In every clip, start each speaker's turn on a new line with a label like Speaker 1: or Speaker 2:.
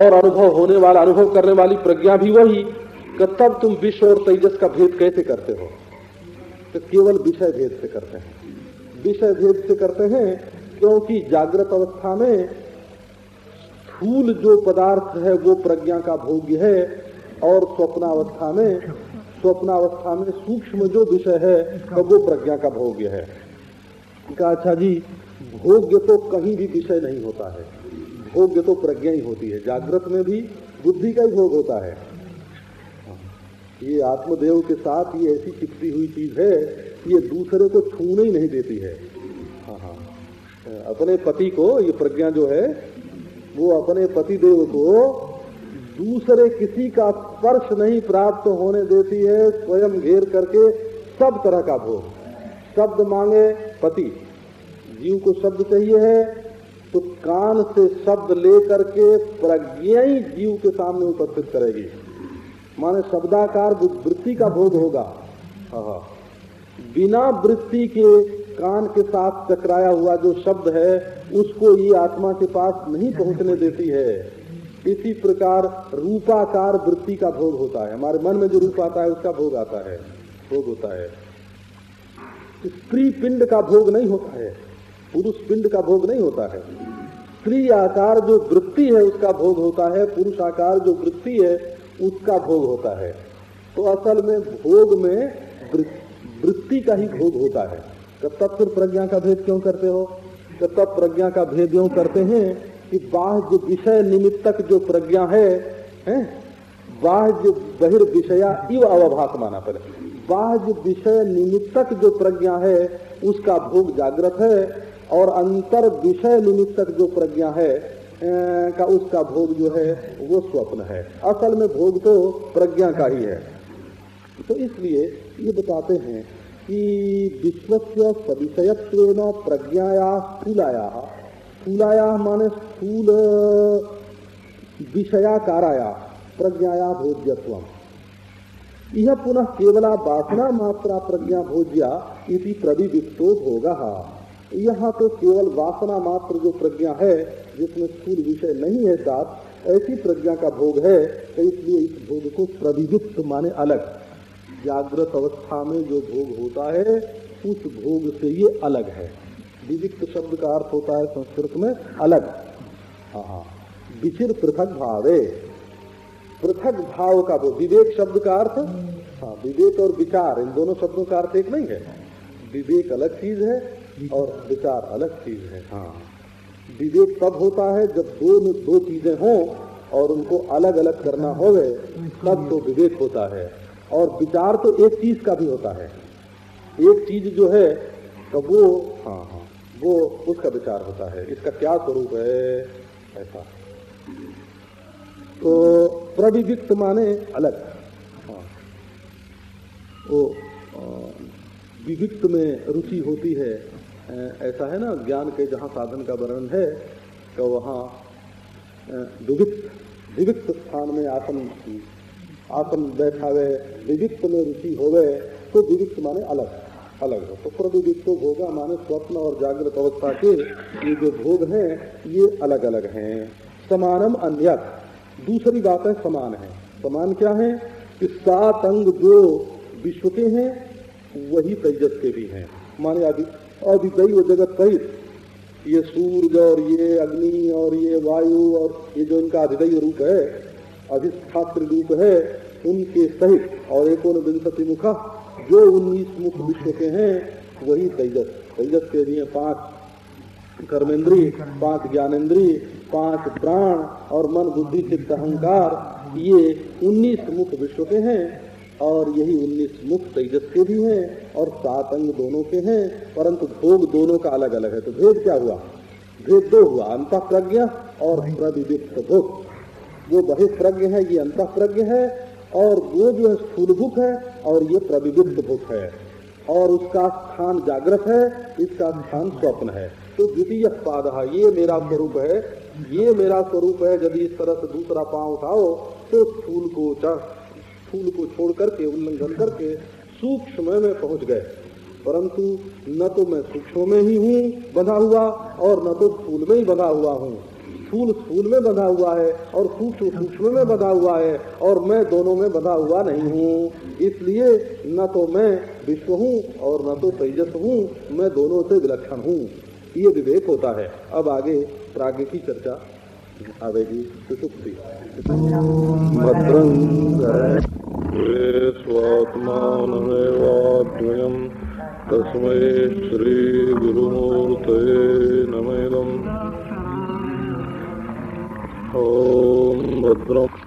Speaker 1: और अनुभव होने वाला, अनुभव करने वाली प्रज्ञा भी वही कि तब तुम विश्व और तेजस का भेद कैसे करते हो? तो केवल विषय भेद से करते हैं। विषय भेद से करते हैं क्योंकि जागृत अवस्था में स्थूल जो पदार्थ है, वो प्रज्ञा का भोग्य है और स्वप्नावस्था में स्वप्नावस्था में सूक्ष्म जो विषय है तो वो प्रज्ञा का भोग्य है। अच्छा जी, भोग्य तो कहीं भी विषय नहीं होता है। भोग्य तो प्रज्ञा ही होती है। जागृत में भी बुद्धि का ही भोग होता है। ये आत्मदेव के साथ ये ऐसी चिपटी हुई चीज़ है ये दूसरे को छूने ही नहीं देती है। हाँ हाँ। अपने पति को, ये प्रज्ञा जो है, वो अपने पति देव को दूसरे किसी का स्पर्श नहीं प्राप्त होने देती है, स्वयं घेर करके सब तरह का भोग। शब्द मांगे पति। जीव को शब्द चाहिए है तो कान से शब्द लेकर के प्रज्ञा ही जीव के सामने उपस्थित करेगी। माने शब्दाकार वृत्ति का भोग होगा। हाँ बिना वृत्ति के कान के साथ चकराया हुआ जो शब्द है, उसको ये आत्मा के पास नहीं पहुँचने देती है। इसी प्रकार रूपाकार वृत्ति का भोग होता है। हमारे मन में जो रूप आता है, उसका भोग आता है। भोग होता है। स्त्री पिंड का भोग नहीं होता है। पुरुष पिंड का भोग नहीं होता है। स्त्री आकार जो वृत्ति है उसका भोग होता है। पुरुष आकार जो वृत्ति है उसका भोग होता है। तो असल में भोग में वृत्ति का ही भोग होता है। तो तब फिर प्रज्ञा का भेद क्यों करते हो? तो तब प्रज्ञा का भेद क्यों करते हैं कि बाह्य विषय निमित्तक जो प्रज्ञा है, बाह्य बहिर्विषया इव अवभात माना पड़े बाह्य विषय निमित्तक जो प्रज्ञा है उसका भोग जागृत है। और अंतर विषय निमित्तक जो प्रज्ञा है का उसका भोग जो है, वो स्वप्न है। असल में भोग तो प्रज्ञा का ही है। तो इसलिए ये बताते हैं कि विश्व सविषयत्व प्रज्ञाया स्थूलाया। स्थूलाया माने स्थूल विषयाकाराया, प्रज्ञाया भोज्यत्व यह पुनः केवला वासना मात्रा प्रज्ञा भोज्या इति भोग। यहाँ तो केवल वासना मात्र जो प्रज्ञा है, जिसमें स्थूल विषय नहीं है साथ, ऐसी प्रज्ञा का भोग है तो इसलिए इस भोग को प्रविविक्त माने अलग। जागृत अवस्था में जो भोग होता है, उस भोग से ये अलग है। विविक्त शब्द का अर्थ होता है संस्कृत में अलग। हाँ हाँ। विचिर पृथक भावे। पृथक भाव का वो विवेक शब्द का अर्थ? हाँ विवेक और विचार, इन दोनों शब्दों का अर्थ एक नहीं है। विवेक अलग चीज़ है और विचार अलग चीज़ है हाँ। विवेक तब होता है जब दो में दो चीज़ें हों और उनको अलग अलग करना होवे, तब तो विवेक होता है। और विचार तो एक चीज़ का भी होता है। एक चीज़ जो है तो वो हाँ हाँ वो उसका विचार होता है। इसका क्या स्वरूप है? ऐसा। तो प्रविविक्त माने अलग। हाँ। वो विविक्त में रुचि होती है। ऐसा है ना, ज्ञान के जहाँ साधन का वर्णन है तो वहाँ विविक्त विविक्त स्थान में आसन आसन बैठावे विविक्त में रुचि होवे तो विविक्त माने अलग अलग हो। तो प्रविविक्त होगा माने स्वप्न और जागृत अवस्था के ये जो भोग हैं, ये अलग अलग हैं। समानम अन्य दूसरी बात है समान है। समान क्या है? कि सात अंग जो विश्व के हैं, वही तेजस के भी हैं। माने अधिदैव जगत सहित ये सूर्य और ये अग्नि और ये वायु और ये जो इनका अधिदैव रूप है, अधिष्ठात्र रूप है, उनके सहित। और एक विंशति मुखा, जो उन्नीस मुख विश्व के हैं, वही तेजस। तेजस के लिए पाँच कर्मेंद्री, पाँच ज्ञानेन्द्रीय पाँच प्राण और मन बुद्धि चित्त अहंकार, ये उन्नीस मुख विश्व के हैं। और यही उन्नीस मुख तेजस के भी हैं और सात अंग दोनों के हैं परंतु भोग दोनों का अलग अलग है। तो भेद क्या हुआ? भेद दो हुआ अंत प्रज्ञ और प्रविविक्त भोग। वो बहिप्रज्ञ है ये अंत प्रज्ञ है और वो जो है स्थूल भूख है और ये प्रविविक्त भूख है। और उसका स्थान जागृत है इसका स्थान स्वप्न है। तो द्वितीय पाद ये मेरा स्वरूप है ये मेरा स्वरूप है यदि इस तरह से दूसरा पाँव उठाओ तो स्थूल को स्थूल को छोड़ करके, उल्लंघन करके सूक्ष्म में पहुँच गए। परंतु न तो मैं सूक्ष्म में ही हूँ, बंधा हुआ, और न तो स्थूल में ही बंधा हुआ हूँ। स्थूल स्थूल में बंधा हुआ है, और सूक्ष्म सूक्ष्म में बंधा हुआ है, और मैं दोनों में बंधा हुआ नहीं हूँ। इसलिए न तो मैं विश्व हूँ, और न तो तेजस हूँ, मैं दोनों से विलक्षण हूँ। ये विवेक होता है। अब आगे प्राग्ञ की चर्चा। स्वात्मानमेवाद्वयम् तस्मै श्रीगुरुमूर्तये नमेदम् ॐ भद्रम्।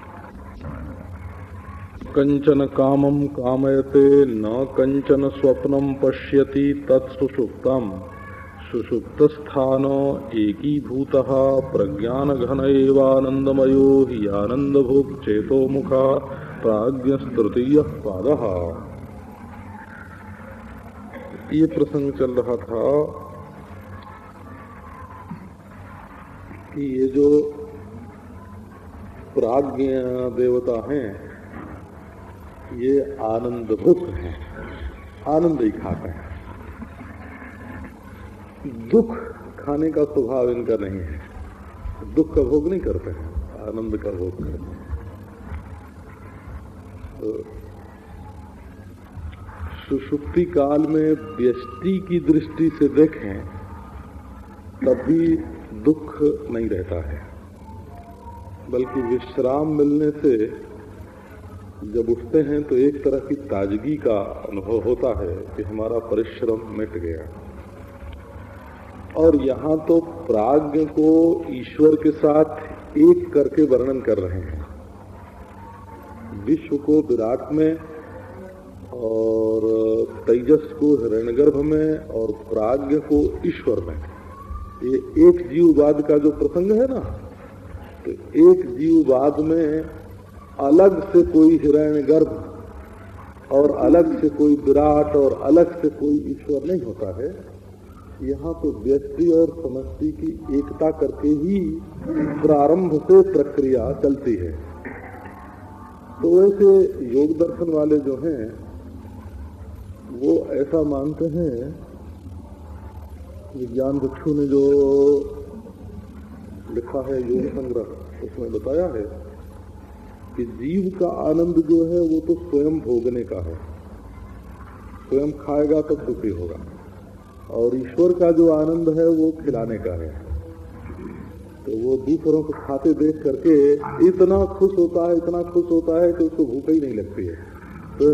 Speaker 1: कञ्चन कामं कामयते न कञ्चन स्वप्नं पश्यति तत्सुषुप्तम् सुषुप्तस्थान एकीभूत प्रज्ञान घन एवानंदमयो ही आनंदभुक् चेतो मुखा, प्राज्ञस्तृतीय पाद। ये प्रसंग चल रहा था कि ये जो प्राज्ञ देवता हैं, ये आनंद आनंदभुक हैं, आनंद ही खाते हैं। दुख खाने का स्वभाव इनका नहीं है। दुख का भोग नहीं करते हैं, आनंद का भोग करते हैं। तो सुषुप्ति काल में व्यष्टि की दृष्टि से देखें तब भी दुख नहीं रहता है। बल्कि विश्राम मिलने से जब उठते हैं तो एक तरह की ताजगी का अनुभव होता है कि हमारा परिश्रम मिट गया। और यहाँ तो प्राज्ञ को ईश्वर के साथ एक करके वर्णन कर रहे हैं। विश्व को विराट में और तेजस को हिरण्यगर्भ में और प्राज्ञ को ईश्वर में। ये एक जीववाद का जो प्रसंग है ना तो एक जीववाद में अलग से कोई हिरण्यगर्भ और अलग से कोई विराट और अलग से कोई ईश्वर नहीं होता है। यहाँ तो व्यक्ति और समष्टि की एकता करके ही प्रारंभ से प्रक्रिया चलती है। तो वैसे योग दर्शन वाले जो हैं, वो ऐसा मानते हैं, विज्ञान भिक्षु ने जो लिखा है योग संग्रह, उसमें बताया है कि जीव का आनंद जो है, वो तो स्वयं भोगने का है। स्वयं खाएगा तब दुखी होगा। और ईश्वर का जो आनंद है वो खिलाने का है। तो वो दूसरों को खाते देख करके इतना खुश होता है, इतना खुश होता है कि उसको भूख ही नहीं लगती है। तो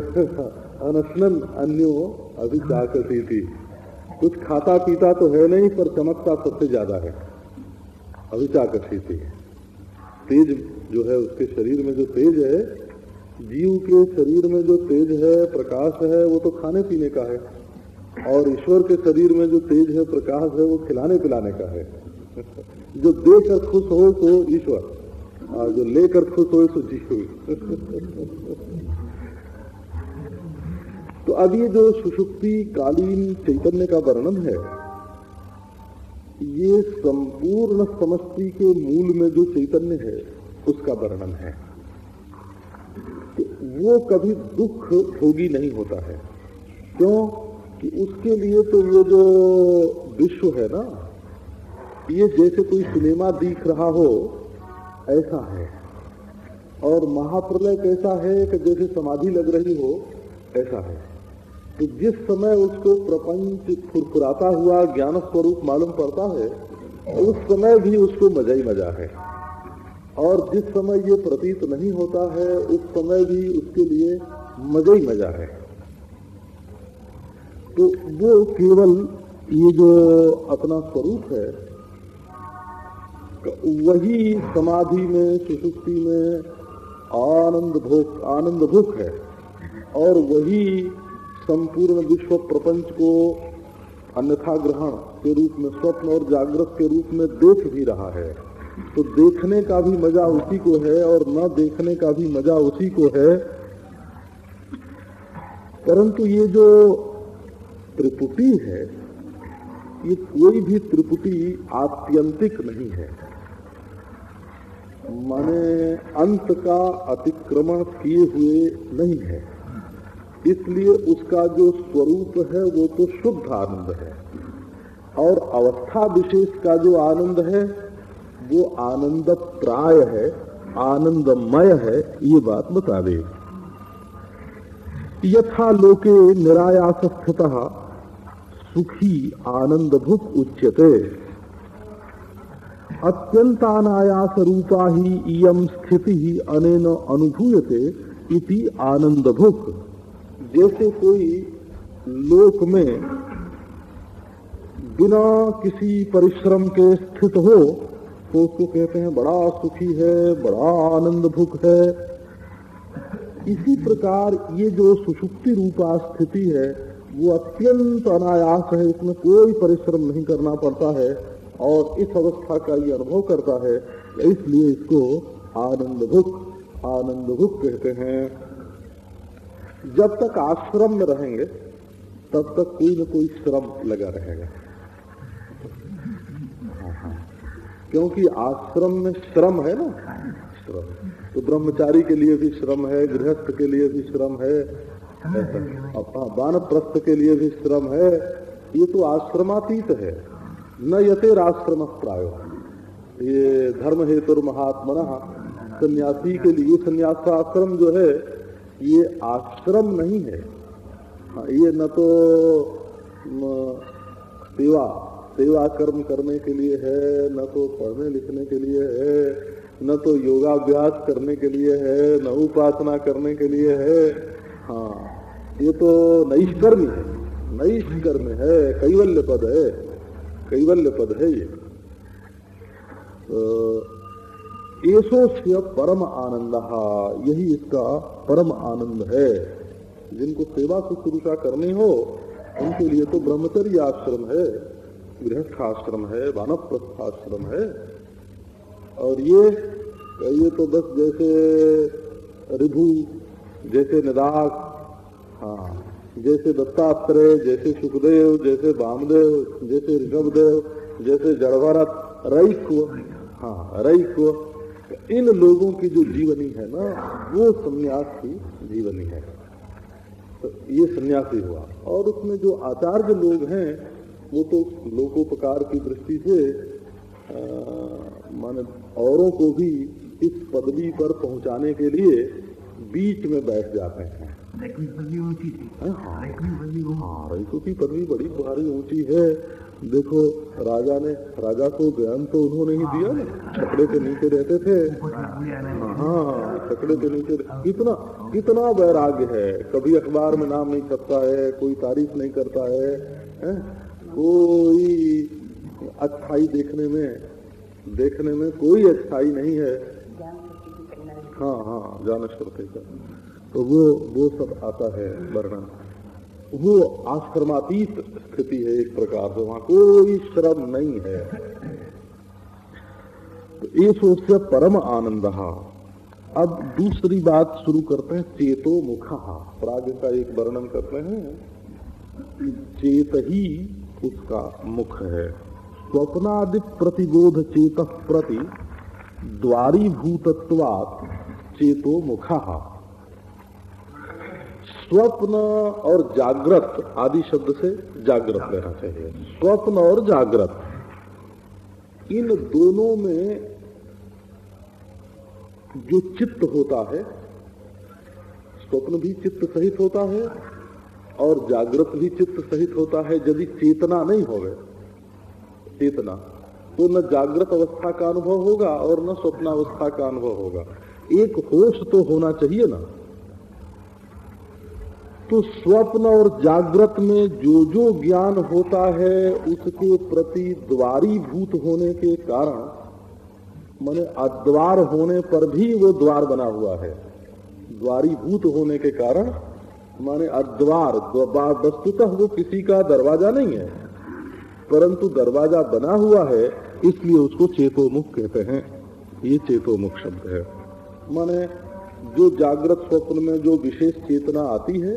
Speaker 1: अनशनन अन्यो अभी चाकती थी। कुछ खाता पीता तो है नहीं, पर चमकता सबसे ज़्यादा है। अभिचाकर्षी थी। तेज जो है उसके शरीर में जो तेज है, जीव के शरीर में जो तेज है, प्रकाश है, वो तो खाने पीने का है। और ईश्वर के शरीर में जो तेज है, प्रकाश है, वो खिलाने पिलाने का है। जो देकर खुश हो तो ईश्वर। और जो लेकर खुश हो तो जीव। तो अब ये जो सुषुप्ति कालीन चैतन्य का वर्णन है, ये संपूर्ण समष्टि के मूल में जो चैतन्य है, उसका वर्णन है। तो वो कभी दुख भोगी नहीं होता है। क्यों? कि उसके लिए तो ये जो विश्व है ना, ये जैसे कोई सिनेमा दिख रहा हो, ऐसा है। और महाप्रलय कैसा है कि जैसे समाधि लग रही हो, ऐसा है। तो जिस समय उसको प्रपंच फुरफुराता हुआ, ज्ञान स्वरूप मालूम पड़ता है, उस समय भी उसको मज़ा ही मज़ा है। और जिस समय ये प्रतीत नहीं होता है, उस समय भी उसके लिए मज़ा ही मज़ा है। तो वो केवल ये जो अपना स्वरूप है वही समाधि में, सुसुप्ति में आनंद भोग आनंद भोग है। और वही संपूर्ण विश्व प्रपंच को अन्यथा ग्रहण के रूप में, स्वप्न और जागृत के रूप में देख भी रहा है। तो देखने का भी मज़ा उसी को है और न देखने का भी मज़ा उसी को है। परंतु ये जो त्रिपुटी है, ये कोई भी त्रिपुटी आत्यंतिक नहीं है। माने अंत का अतिक्रमण किए हुए नहीं है। इसलिए उसका जो स्वरूप है, वो तो शुद्ध आनंद है। और अवस्था विशेष का जो आनंद है, वो आनंद प्राय है, आनंदमय है, ये बात बता दे। यथा लोके निरायास स्थित सुखी आनंद भुक उच्यते। अत्यंतानायास रूपा ही इयम स्थिति ही अनेन अनुभूयते इति आनंद भुक जैसे कोई लोक में बिना किसी परिश्रम के स्थित हो तो उसको कहते हैं, बड़ा सुखी है, बड़ा आनंद भुक है। इसी प्रकार ये जो सुषुप्ति रूपा स्थिति है वो अत्यंत अनायास है इसमें कोई परिश्रम नहीं करना पड़ता है और इस अवस्था का ये अनुभव करता है इसलिए इसको आनंद भुक आनंद भुक कहते हैं। जब तक आश्रम में रहेंगे, तब तक कोई न कोई श्रम लगा रहेगा। क्योंकि आश्रम में श्रम है ना? श्रम। तो ब्रह्मचारी के लिए भी श्रम है, गृहस्थ के लिए भी श्रम है वानप्रस्थ के लिए भी श्रम है ये तो आश्रमातीत है। न यते राश्रम प्राय। ये धर्म हेतु महात्मा सन्यासी के लिए संन्यास आश्रम जो है ये आश्रम नहीं है। हाँ, ये न तो सेवा सेवा कर्म करने के लिए है न तो पढ़ने लिखने के लिए है न तो योगाभ्यास करने के लिए है न उपासना करने के लिए है। हाँ। ये तो नैष्कर्म है नैष्कर्म है, कैवल्य पद है, कैवल्य पद है ये। ऐसो से परम आनंद, यही इसका परम आनंद है। जिनको सेवा शुश्रूषा करनी हो, उनके लिए तो ब्रह्मचर्य आश्रम है, गृहस्थाश्रम है वानव प्रस्थाश्रम है। और ये ये तो बस जैसे रिभु, जैसे निदाक हाँ जैसे दत्तात्रेय, जैसे सुखदेव, जैसे वामदेव, जैसे ऋषभदेव, जैसे जड़भरत रईक्व हाँ रईक्व इन लोगों की जो जीवनी है ना, वो संन्यास की जीवनी है। तो ये सन्यासी हुआ। और उसमें जो आचार्य लोग हैं, वो तो लोकोपकार की दृष्टि से माने औरों को भी इस पदवी पर पहुँचाने के लिए बीच में बैठ जाते हैं। हाँ, हाँ की पदवी बड़ी भारी ऊँची है। देखो राजा ने राजा को ज्ञान तो उन्होंने ही दिया ना। छकड़े के नीचे रहते थे। हाँ छकड़े के नीचे कितना कितना वैराग्य है। कभी अखबार में नाम नहीं छपता है कोई तारीफ़ नहीं करता है, है? कोई अच्छाई देखने में देखने में कोई अच्छाई नहीं है। हाँ हाँ जान श्रोते का। तो वो वो सब आता है वर्णन। वो आश्रमातीत स्थिति है एक प्रकार से, वहाँ कोई श्रम नहीं है। तो ये सोच परम आनंद अब दूसरी बात शुरू करते हैं, चेतो मुखा। प्राग का एक वर्णन करते हैं चेत ही उसका मुख है। स्वप्नादि प्रतिबोध चेत प्रति द्वारी भूतत्वात चेतो मुखा। स्वप्न और जागृत आदि शब्द से जागृत लेना चाहिए। स्वप्न और जागृत। इन दोनों में जो चित्त होता है, स्वप्न भी चित्त सहित होता है और जागृत भी चित्त सहित होता है। यदि चेतना नहीं हो चेतना तो न जागृत अवस्था का अनुभव होगा और न स्वप्नावस्था का अनुभव होगा। एक होश तो होना चाहिए ना। तो स्वप्न और जागृत में जो जो ज्ञान होता है, उसके प्रति द्वारी भूत होने के कारण, माने अद्वार होने पर भी वो द्वार बना हुआ है। द्वारी भूत होने के कारण, माने अद्वार, वस्तुतः वो किसी का दरवाज़ा नहीं है, परंतु दरवाज़ा बना हुआ है, इसलिए उसको चेतोमुख कहते हैं। ये चेतोमुख शब्द है। माने जो जागृत स्वप्न में जो विशेष चेतना आती है,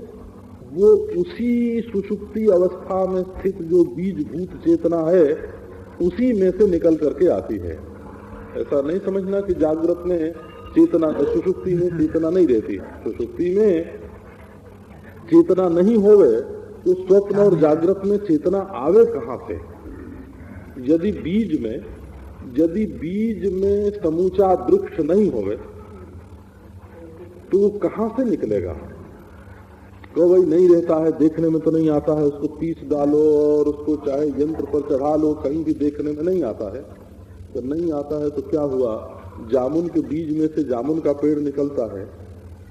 Speaker 1: वो उसी सुषुप्ति अवस्था में स्थित जो बीज भूत चेतना है, उसी में से निकल करके आती है। ऐसा नहीं समझना कि जागृत में चेतना, सुषुप्ति में चेतना नहीं रहती। सुषुप्ति में चेतना नहीं होवे तो स्वप्न और जागृत में चेतना आवे कहाँ से? यदि बीज में, यदि बीज में समूचा वृक्ष नहीं होवे तो वो कहाँ से निकलेगा? तो भाई नहीं रहता है, देखने में तो नहीं आता है। उसको पीस डालो और उसको चाहे यंत्र पर चढ़ा लो, कहीं भी देखने में नहीं आता है। तो नहीं आता है तो क्या हुआ? जामुन के बीज में से जामुन का पेड़ निकलता है।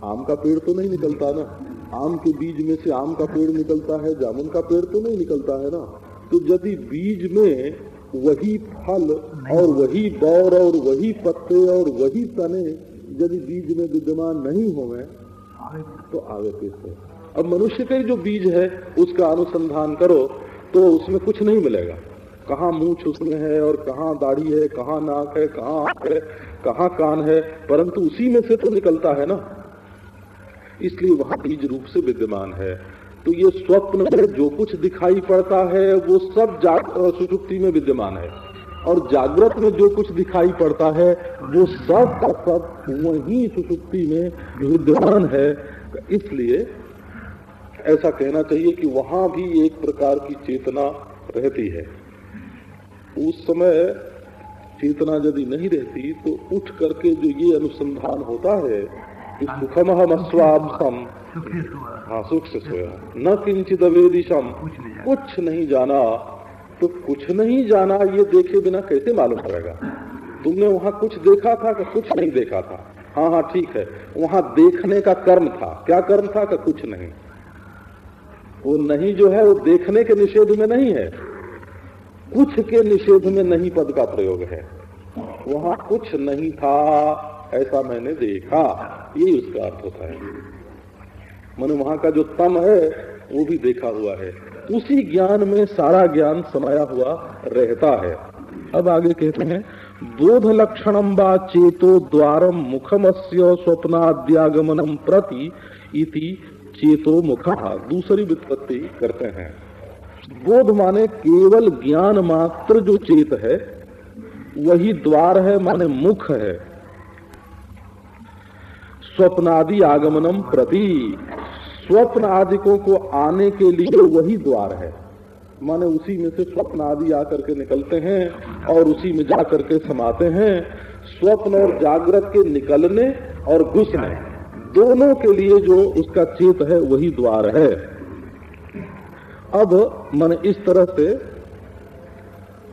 Speaker 1: आम का पेड़ तो नहीं निकलता ना? आम के बीज में से आम का पेड़ निकलता है, जामुन का पेड़ तो नहीं निकलता है ना? तो यदि बीज में वही फल और वही बौर और वही पत्ते और वही तने यदि बीज में विद्यमान नहीं होंगे तो आगे कैसे अब मनुष्य का जो बीज है, उसका अनुसंधान करो तो उसमें कुछ नहीं मिलेगा। कहाँ मुँह उसमें है, और कहाँ दाढ़ी है, कहाँ नाक है, कहाँ आँख है, कहाँ कान है, परंतु उसी में से तो निकलता है ना। इसलिए वहाँ बीज रूप से विद्यमान है। तो ये स्वप्न में जो कुछ दिखाई पड़ता है, वो सब सुषुप्ति में विद्यमान है। और जागृत में जो कुछ दिखाई पड़ता है वो सब का सब वही सुषुप्ति में विद्यमान है। इसलिए ऐसा कहना चाहिए कि वहाँ भी एक प्रकार की चेतना रहती है। उस समय चेतना यदि नहीं रहती तो उठ करके जो ये अनुसंधान होता है कि सुखम हम अस्वापम हाँ सुख से सोया। न किंचित अवेदिशम। कुछ नहीं जाना। तो कुछ नहीं जाना ये देखे बिना कैसे मालूम पड़ेगा? तुमने वहाँ कुछ देखा था कि कुछ नहीं देखा था? हाँ हाँ ठीक है। वहाँ देखने का कर्म था। क्या कर्म था कि कुछ नहीं? वो नहीं जो है, वो देखने के निषेध में नहीं है। कुछ के निषेध में नहीं पद का प्रयोग है। वहाँ कुछ नहीं था, ऐसा मैंने देखा। यही उसका अर्थ होता है। मन वहाँ का जो तम है, वो भी देखा हुआ है। उसी ज्ञान में सारा ज्ञान समाया हुआ रहता है। अब आगे कहते हैं बोध लक्षणम बा चेतो द्वारम मुखमस्य स्वप्नाद्यागमनम प्रति इति चेतो मुख। दूसरी वित्पत्ति करते हैं। बोध माने केवल ज्ञान मात्र जो चेत है, वही द्वार है माने मुख है। स्वप्नादि आगमनम प्रति स्वप्न आदिकों को आने के लिए वही द्वार है। माने उसी में से स्वप्न आदि आकर के निकलते हैं और उसी में जा करके समाते हैं। स्वप्न और जागृत के निकलने और घुसने, दोनों के लिए जो उसका चेत है वही द्वार है। अब मन इस तरह से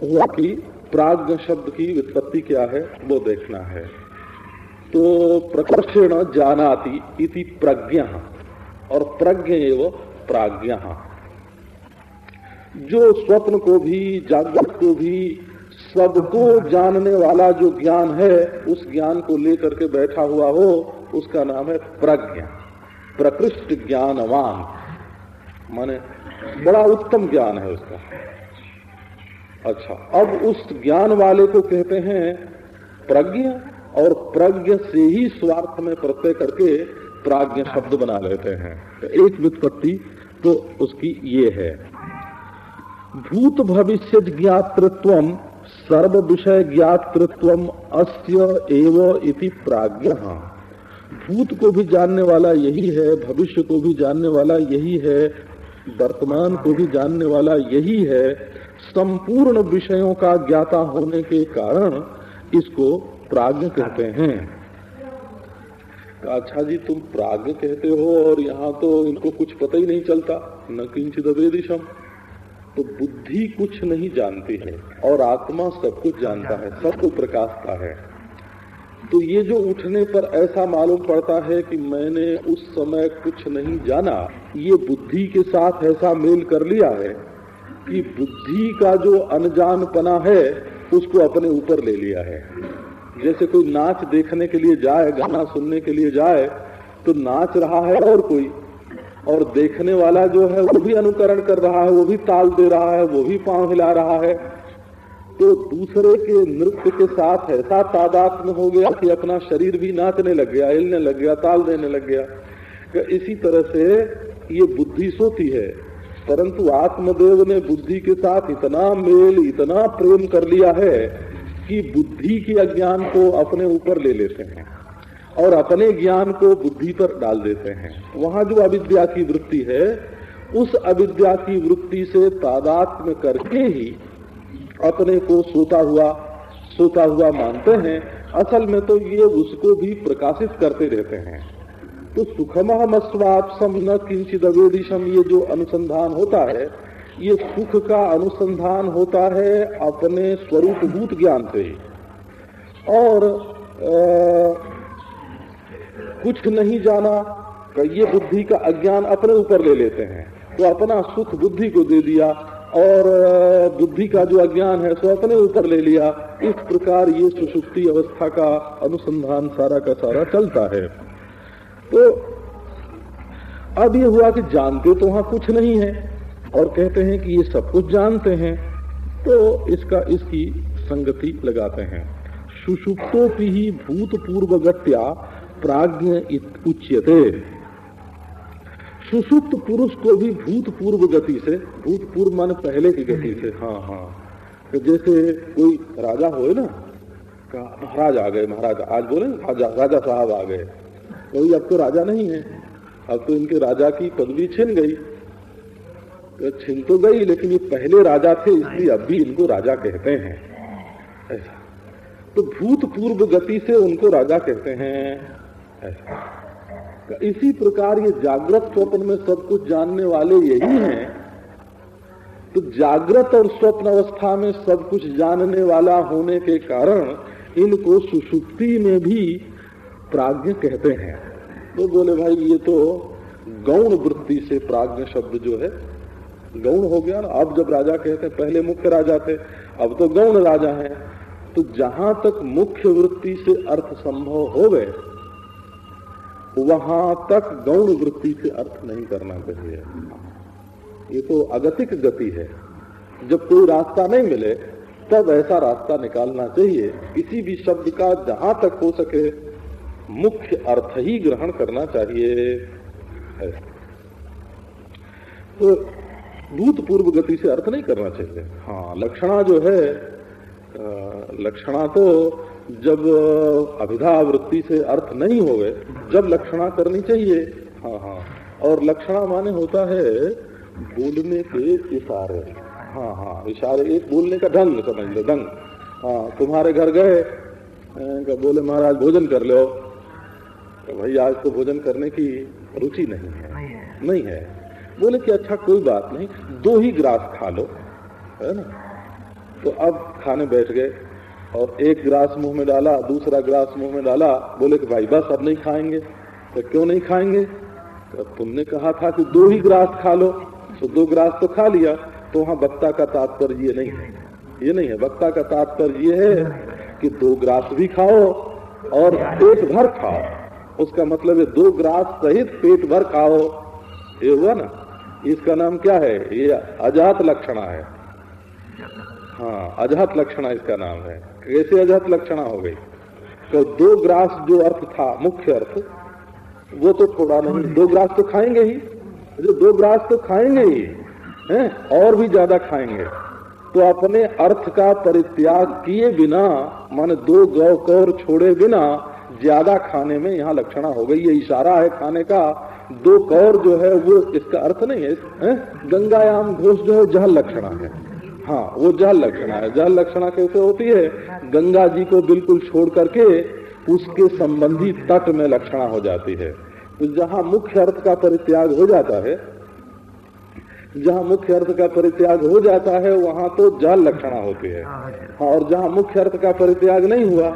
Speaker 1: हुआ कि प्राग शब्द की वित्पत्ति क्या है, वो देखना है। तो प्रकर्षण जानाति इति प्रज्ञा। और प्रज्ञ एवं प्राज्ञ जो स्वप्न को भी, जागृत को भी सबको जानने वाला जो ज्ञान है, उस ज्ञान को लेकर के बैठा हुआ हो, उसका नाम है प्रज्ञा। प्रकृष्ट ज्ञानवान। माने बड़ा उत्तम ज्ञान है उसका। अच्छा अब उस ज्ञान वाले को कहते हैं प्रज्ञा, और प्रज्ञ से ही स्वार्थ में प्रत्यय करके प्राज्ञ शब्द बना लेते हैं। तो एक वित्पत्ति तो उसकी ये है। भूत भविष्य ज्ञातृत्व, सर्व विषय ज्ञातृत्व अस्य एव इति प्राज्ञ। भूत को भी जानने वाला यही है, भविष्य को भी जानने वाला यही है, वर्तमान को भी जानने वाला यही है। संपूर्ण विषयों का ज्ञाता होने के कारण इसको प्राज्ञ कहते हैं। अच्छा जी, तुम प्राग कहते हो और यहाँ तो इनको कुछ पता ही नहीं चलता। न किंचित अवेदिशम। तो बुद्धि कुछ नहीं जानती है और आत्मा सब कुछ जानता है सबको प्रकाशता है। तो ये जो उठने पर ऐसा मालूम पड़ता है कि मैंने उस समय कुछ नहीं जाना, ये बुद्धि के साथ ऐसा मेल कर लिया है कि बुद्धि का जो अनजानपना है, उसको अपने ऊपर ले लिया है। जैसे कोई नाच देखने के लिए जाए, गाना सुनने के लिए जाए तो नाच रहा है और कोई। और देखने वाला जो है, वो भी अनुकरण कर रहा है, वो भी ताल दे रहा है, वो भी पाँव हिला रहा है। तो दूसरे के नृत्य के साथ ऐसा तादात्म हो गया कि अपना शरीर भी नाचने लग गया, हिलने लग गया, ताल देने लग गया। तो इसी तरह से ये बुद्धि सोती है। परंतु आत्मदेव ने बुद्धि के साथ इतना मेल, इतना प्रेम कर लिया है कि बुद्धि के अज्ञान को अपने ऊपर ले लेते हैं और अपने ज्ञान को बुद्धि पर डाल देते हैं। वहाँ जो अविद्या की वृत्ति है, उस अविद्या की वृत्ति से तादात्म्य करके ही अपने को सोता हुआ सोता हुआ मानते हैं। असल में तो ये उसको भी प्रकाशित करते रहते हैं। तो सुखमस्वापसम न किंचित अवेदिशम ये जो अनुसंधान होता है ये सुख का अनुसंधान होता है अपने स्वरूप भूत ज्ञान से और आ, कुछ नहीं जाना ये बुद्धि का अज्ञान अपने ऊपर ले लेते हैं। तो अपना सुख बुद्धि को दे दिया और बुद्धि का जो अज्ञान है सो अपने ऊपर ले लिया। इस प्रकार ये सुसुप्ति अवस्था का अनुसंधान सारा का सारा चलता है। तो अब ये हुआ कि जानते तो वहाँ कुछ नहीं है। और कहते हैं कि ये सब कुछ जानते हैं तो इसका, इसकी संगति लगाते हैं। सुषुप्तोपि ही भूतपूर्व गत्या प्राज्ञ उच्यते। सुसुप्त पुरुष को भी भूतपूर्व गति से, भूतपूर्व मान पहले की गति से हाँ हाँ। तो जैसे कोई राजा होए ना महाराज आ गए, महाराज आज बोले राजा राजा साहब आ गए। कोई अब तो राजा नहीं है। अब तो इनके राजा की पदवी छिन गई। छिन तो गई लेकिन ये पहले राजा थे इसलिए अब भी इनको राजा कहते हैं। ऐसा। तो भूतपूर्व गति से उनको राजा कहते हैं। ऐसा। इसी प्रकार ये जागृत स्वप्न में सब कुछ जानने वाले यही हैं। तो जागृत और स्वप्न अवस्था में सब कुछ जानने वाला होने के कारण इनको सुसुप्ति में भी प्राज्ञ कहते हैं। तो बोले भाई ये तो गौण वृत्ति से प्राज्ञ शब्द जो है गौण हो गया ना? अब जब राजा कहते हैं पहले मुख्य राजा थे, अब तो गौण राजा हैं। तो जहाँ तक मुख्य वृत्ति से अर्थ संभव हो गए वहाँ तक गौण वृत्ति से अर्थ नहीं करना चाहिए। ये तो अगतिक गति है। जब कोई रास्ता नहीं मिले, तब ऐसा रास्ता निकालना चाहिए। किसी भी शब्द का जहाँ तक हो सके, मुख्य अर्थ ही ग्रहण करना चाहिए। तो भूतपूर्व गति से अर्थ नहीं करना चाहिए। हाँ लक्षणा जो है लक्षणा तो जब अभिधा वृत्ति से अर्थ नहीं हो गए जब लक्षणा करनी चाहिए। हाँ हाँ। और लक्षणा माने होता है बोलने के इशारे। हाँ हाँ इशारे एक बोलने का ढंग समझ लो ढंग। हाँ तुम्हारे घर गए बोले महाराज भोजन कर लो। तो भाई आज तो भोजन करने की रुचि नहीं है। नहीं है। बोले कि अच्छा कोई बात नहीं, दो ही ग्रास खा लो, है ना? तो अब खाने बैठ गए और एक ग्रास मुँह में डाला, दूसरा ग्रास मुँह में डाला, बोले कि भाई बस अब नहीं खाएँगे। तो क्यों नहीं खाएँगे? तो तुमने कहा था कि दो ही ग्रास खा लो तो दो ग्रास तो खा लिया तो वहाँ वक्ता का तात्पर्य ये नहीं है। ये नहीं है, वक्ता का तात्पर्य ये है कि दो ग्रास भी खाओ और पेट भर खाओ। उसका मतलब है दो ग्रास सहित पेट भर खाओ। ये हुआ ना? इसका नाम क्या है? ये अजात लक्षणा है। हाँ अजात लक्षणा इसका नाम है। कैसे अजात लक्षणा हो गई? तो दो ग्रास जो अर्थ था, मुख्य अर्थ, वो तो थोड़ा नहीं, दो ग्रास तो खाएँगे ही। जो दो ग्रास तो खाएँगे ही, हैं, और भी ज़्यादा खाएँगे। तो अपने अर्थ का परित्याग किए बिना, माने दो गौ कौर छोड़े बिना ज़्यादा खाने में यहाँ लक्षणा हो गई ये इशारा है खाने का। दो कौर जो है वो इसका अर्थ नहीं है, है? गंगायाम घोष जो है जहल लक्षणा है। हाँ वो जल लक्षणा है। जल लक्षणा कैसे होती है? गंगा जी को बिल्कुल छोड़ करके उसके संबंधी तट में लक्षणा हो जाती है। तो जहाँ मुख्य अर्थ का परित्याग हो जाता है जहाँ मुख्य अर्थ का परित्याग हो जाता है वहाँ तो जल लक्षणा होती है। हाँ और जहाँ मुख्य अर्थ का परित्याग नहीं हुआ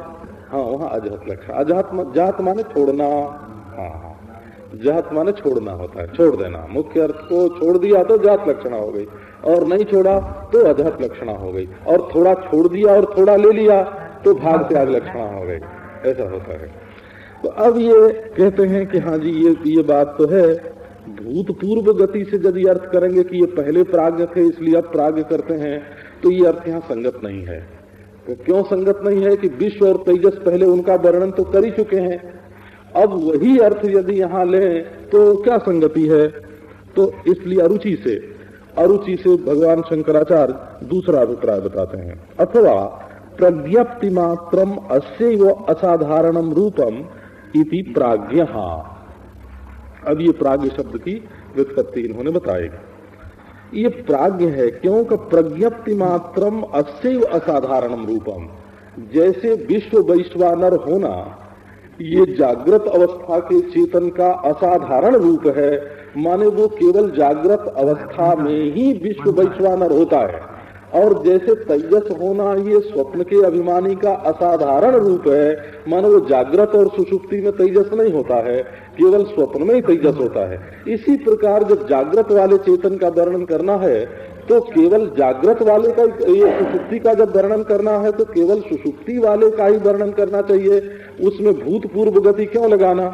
Speaker 1: हाँ वहाँ अजहत लक्षण अजहत जात माने छोड़ना। हाँ हाँ। जात माने छोड़ना होता है, छोड़ देना। मुख्य अर्थ को छोड़ दिया तो जात लक्षणा हो गई। और नहीं छोड़ा तो अजहत लक्षणा हो गई। और थोड़ा छोड़ दिया और थोड़ा ले लिया तो भाग त्याग लक्षणा हो गई। ऐसा होता है। तो अब ये कहते हैं कि हाँ जी, ये ये बात तो है। भूतपूर्व गति से यदि अर्थ करेंगे कि ये पहले प्राग्ञ थे, इसलिए अब प्राग्ञ करते हैं तो ये अर्थ यहाँ संगत नहीं है। क्यों संगत नहीं है कि विश्व और तेजस पहले उनका वर्णन तो कर ही चुके हैं? अब वही अर्थ यदि यहाँ लें तो क्या संगति है? तो इसलिए अरुचि से अरुचि से भगवान शंकराचार्य दूसरा अभिप्राय बताते हैं। अथवा प्रज्ञप्ति मात्रम अस्य असाधारणम रूपम इति प्राज्ञ। अब ये प्राज्ञ शब्द की व्युत्पत्ति इन्होंने बताई। ये प्राज्ञ है, क्योंकि प्रज्ञप्ति मात्रम अस्व असाधारणम रूपम। जैसे विश्व वैश्वानर होना, ये जागृत अवस्था के चेतन का असाधारण रूप है, माने वो केवल जागृत अवस्था में ही विश्व वैश्वानर होता है। और जैसे तेजस होना ये स्वप्न के अभिमानी का असाधारण रूप है, मानो वो जागृत और सुषुप्ति में तेजस नहीं होता है, केवल स्वप्न में ही तेजस होता है। इसी प्रकार जब जागृत वाले चेतन का वर्णन करना है तो केवल जागृत वाले का ये सुषुप्ति का जब वर्णन करना है तो केवल सुषुप्ति वाले का ही वर्णन करना चाहिए। उसमें भूतपूर्व गति क्यों लगाना?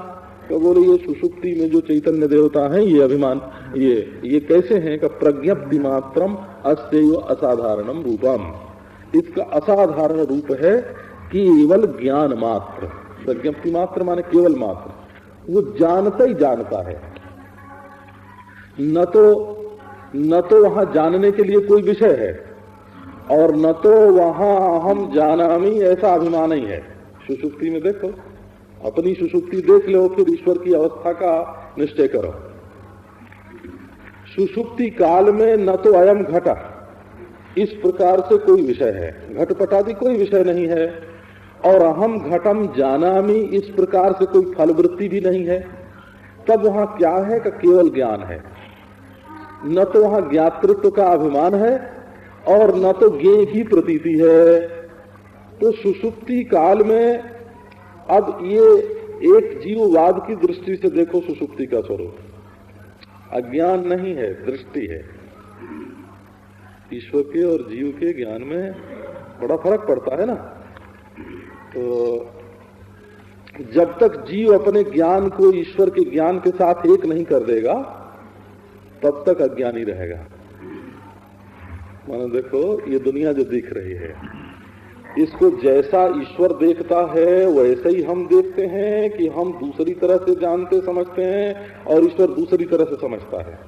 Speaker 1: तो बोले, ये सुसुप्ति में जो चैतन्य देवता है, ये अभिमान, ये ये कैसे हैं का प्रज्ञप्ति मात्रम अस्तेय असाधारणम रूपम? इसका असाधारण रूप है केवल ज्ञान मात्र। प्रज्ञप्ति मात्र माने केवल मात्र। वो जानता ही जानता है। न तो न तो वहाँ जानने के लिए कोई विषय है, और न तो वहाँ हम जानामी ऐसा अभिमान ही है। सुसुप्ति में देखो। अपनी सुसुप्ति देख लो, फिर ईश्वर की अवस्था का निश्चय करो। सुसुप्ति काल में न तो अयम घटा। इस प्रकार से कोई विषय है। घटपटादि कोई विषय नहीं है। और अहम घटम जानामी, इस प्रकार से कोई फलवृत्ति भी नहीं है। तब वहाँ क्या है का केवल ज्ञान है। न तो वहाँ ज्ञातृत्व का अभिमान है, और न तो ज्ञ की प्रतीति है। तो सुसुप्ति काल में अब ये एक जीववाद की दृष्टि से देखो सुसुप्ति का स्वरूप। अज्ञान नहीं है, दृष्टि है। ईश्वर के और जीव के ज्ञान में बड़ा फ़र्क पड़ता है ना? तो जब तक जीव अपने ज्ञान को ईश्वर के ज्ञान के साथ एक नहीं कर देगा, तब तक अज्ञानी रहेगा। मानो देखो, ये दुनिया जो दिख रही है इसको जैसा ईश्वर देखता है, वैसे ही हम देखते हैं कि हम दूसरी तरह से जानते, समझते हैं और ईश्वर दूसरी तरह से समझता है।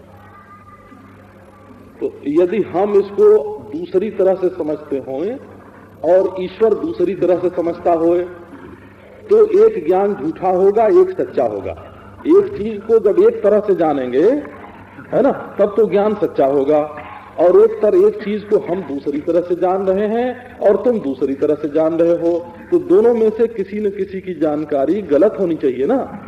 Speaker 1: तो यदि हम इसको दूसरी तरह से समझते हों और ईश्वर दूसरी तरह से समझता हो तो एक ज्ञान झूठा होगा, एक सच्चा होगा। एक चीज़ को जब एक तरह से जानेंगे, है ना, तब तो ज्ञान सच्चा होगा। और एक तरह एक चीज़ को हम दूसरी तरह से जान रहे हैं और तुम दूसरी तरह से जान रहे हो। तो दोनों में से किसी न किसी की जानकारी गलत होनी चाहिए ना?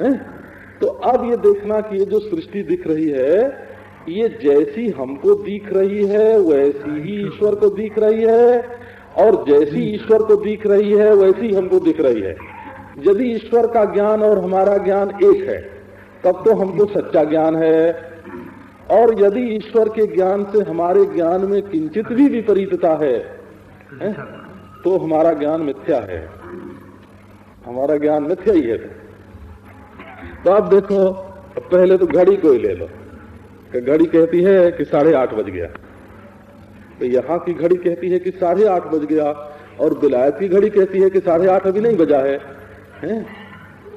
Speaker 1: है? तो अब ये देखना कि ये जो सृष्टि दिख रही है, ये जैसी हमको दिख रही है, वैसी ही ईश्वर को दिख रही है, और जैसी ईश्वर को दिख रही है, वैसी हमको दिख रही है। यदि ईश्वर का ज्ञान और हमारा ज्ञान एक है, तब तो हमको सच्चा ज्ञान है और यदि ईश्वर के ज्ञान से हमारे ज्ञान में किंचित भी विपरीतता है, तो हमारा ज्ञान मिथ्या है। हमारा ज्ञान मिथ्या ही है। तो आप देखो पहले तो घड़ी को ही ले लो। घड़ी कहती है कि साढ़े आठ बज गया। तो यहाँ की घड़ी कहती है कि साढ़े आठ बज गया और विलायत की घड़ी कहती है कि साढ़े आठ अभी नहीं बजा है, है?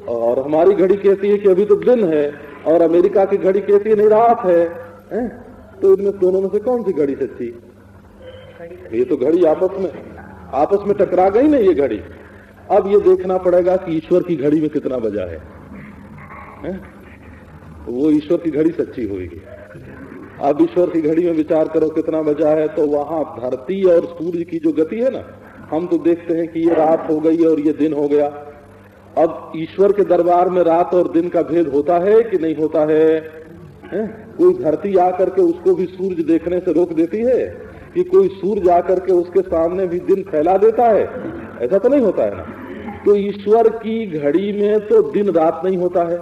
Speaker 1: और हमारी घड़ी कहती है कि अभी तो दिन है और अमेरिका की घड़ी कहती रात है, है? तो इनमें दोनों में से कौन सी घड़ी सच्ची? ये तो घड़ी आपस में आपस में टकरा गई ना ये घड़ी। अब ये देखना पड़ेगा कि ईश्वर की घड़ी में कितना बजा है, है? वो ईश्वर की घड़ी सच्ची होगी। अब ईश्वर की घड़ी में विचार करो कितना बजा है तो वहाँ धरती और सूर्य की जो गति है ना हम तो देखते हैं कि ये रात हो गई और ये दिन हो गया। अब ईश्वर के दरबार में रात और दिन का भेद होता है कि नहीं होता है, है? कोई धरती आकर के उसको भी सूर्य देखने से रोक देती है? कि कोई सूर्य आकर के उसके सामने भी दिन फैला देता है? ऐसा तो नहीं होता है ना? तो ईश्वर की घड़ी में तो दिन रात नहीं होता है।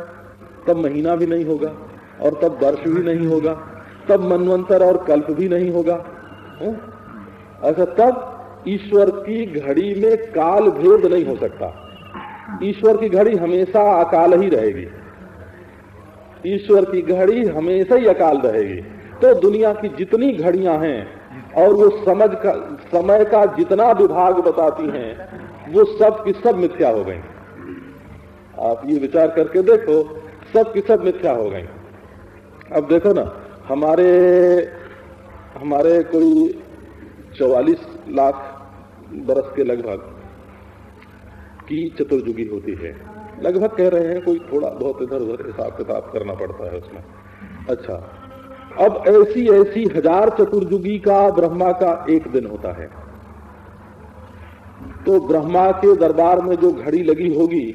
Speaker 1: तब महीना भी नहीं होगा और तब वर्ष भी नहीं होगा। तब मनवंतर और कल्प भी नहीं होगा। अच्छा तब ईश्वर की घड़ी में काल भेद नहीं हो सकता। ईश्वर की घड़ी हमेशा अकाल ही रहेगी। ईश्वर की घड़ी हमेशा ही अकाल रहेगी। तो दुनिया की जितनी घड़ियाँ हैं और वो समझ का, समय का जितना विभाग बताती हैं, वो सब की सब मिथ्या हो गई। आप ये विचार करके देखो, सब की सब मिथ्या हो गई। अब देखो ना, हमारे हमारे कोई चौवालीस लाख बरस के लगभग की चतुर्युगी होती है। लगभग कह रहे हैं कोई थोड़ा बहुत इधर उधर हिसाब किताब करना पड़ता है उसमें। अच्छा अब ऐसी ऐसी हज़ार चतुर्युगी का ब्रह्मा का एक दिन होता है। तो ब्रह्मा के दरबार में जो घड़ी लगी होगी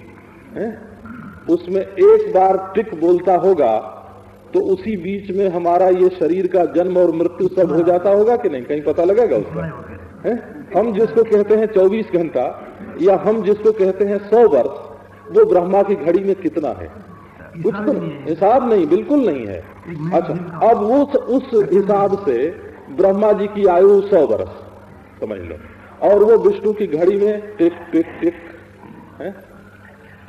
Speaker 1: है? उसमें एक बार टिक बोलता होगा तो उसी बीच में हमारा ये शरीर का जन्म और मृत्यु सब हो जाता होगा कि नहीं? कहीं पता लगेगा उसका? है हम जिसको कहते हैं 24 घंटा या हम जिसको कहते हैं सौ वर्ष वो ब्रह्मा की घड़ी में कितना है? कुछ हिसाब नहीं बिल्कुल नहीं है। अच्छा अब उस उस हिसाब से ब्रह्मा जी की आयु सौ वर्ष समझ लो। और वो विष्णु की घड़ी में टिक टिक टिक है?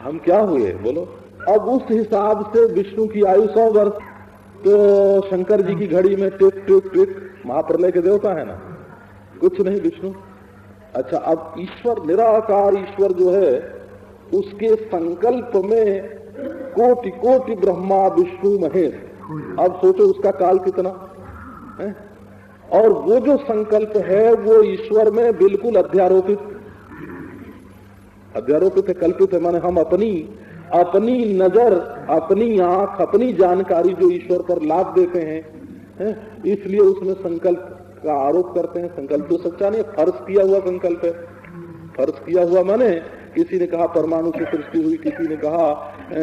Speaker 1: हम क्या हुए बोलो? अब उस हिसाब से विष्णु की आयु सौ वर्ष तो शंकर जी की घड़ी में टिक टिक टिक महाप्रलय के देवता है ना? कुछ नहीं विष्णु? अच्छा अब ईश्वर, निराकार ईश्वर जो है, उसके संकल्प में कोटि कोटि ब्रह्मा विष्णु महेश। अब सोचो उसका काल कितना, है? और वो जो संकल्प है, वो ईश्वर में बिल्कुल अध्यारोपित। अध्यारोपित है, कल्पित है, माने हम अपनी अपनी नज़र, अपनी आँख, अपनी जानकारी जो ईश्वर पर लाभ देते हैं, है? इसलिए उसमें संकल्प का आरोप करते हैं, संकल्प तो सच्चा नहीं, फ़र्ज़ किया हुआ संकल्प है। फ़र्ज़ किया हुआ माने, किसी ने कहा परमाणु से सृष्टि हुई, किसी ने कहा